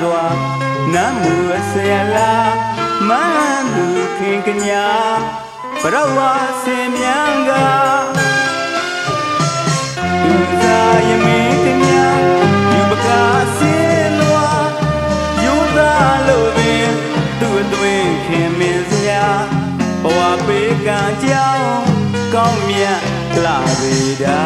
စွာနမ်းမှုအစရလာမန်းသူခင်ကညာဘရဝစင်မြန်ကသူသာယမင်းကညာယူပကားစင်လွာယူသားလို့ပင်သူ့အတွင်ခင်မင်းစရာဘဝပေးကံကြောင်းကောင်းမြတ်လာပေတာ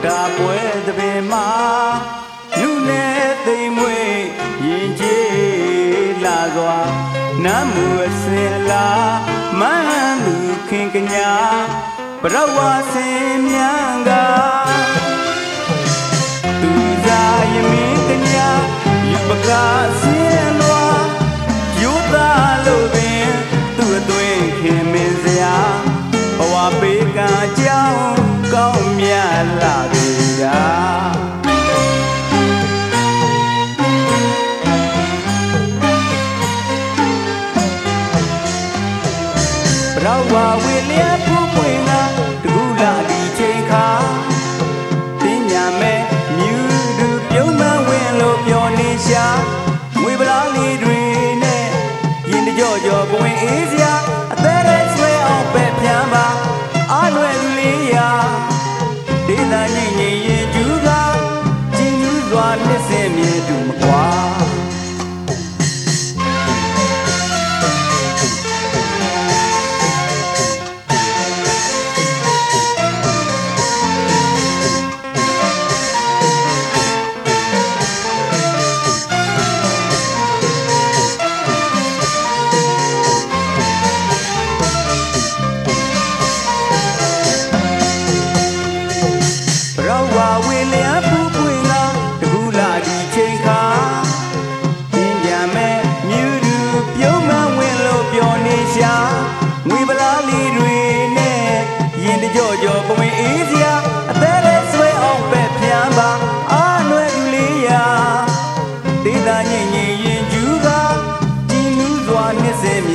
အတာပွဲသပင်မှာလူနဲ့သိမ်မွေရင်ကြီးလာစွာနမ်းမှုအစင်လာမန်းသူခင်ကညာဘရဝစင်မြန်က ဘရောက်ပါဝေလျက်ဖူးပွင့်ကတကူလာဒီချိန်ခါ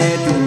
de tu